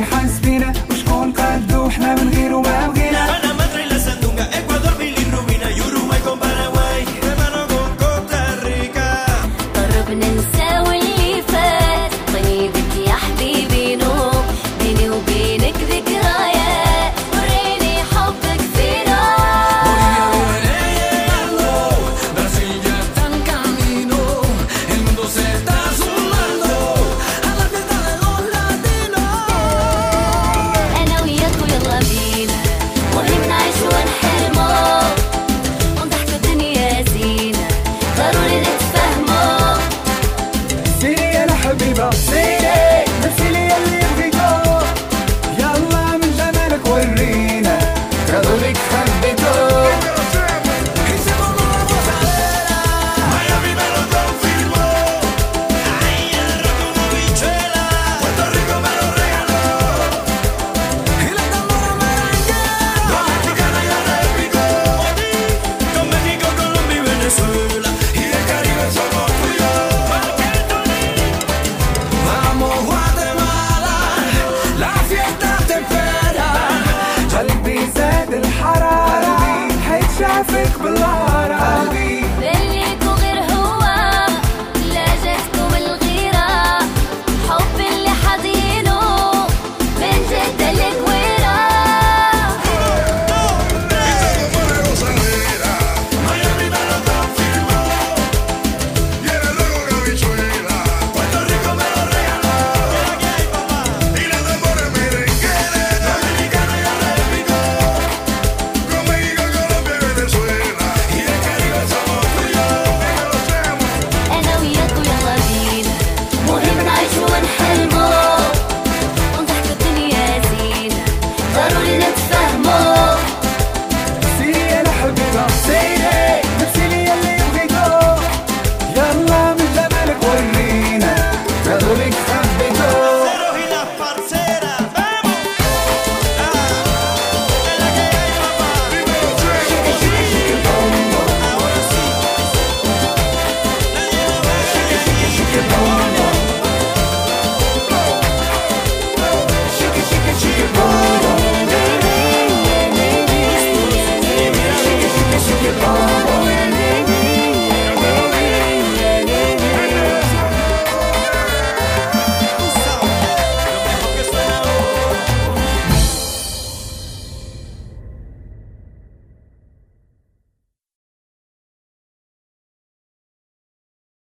بحسبنا Sim. traffic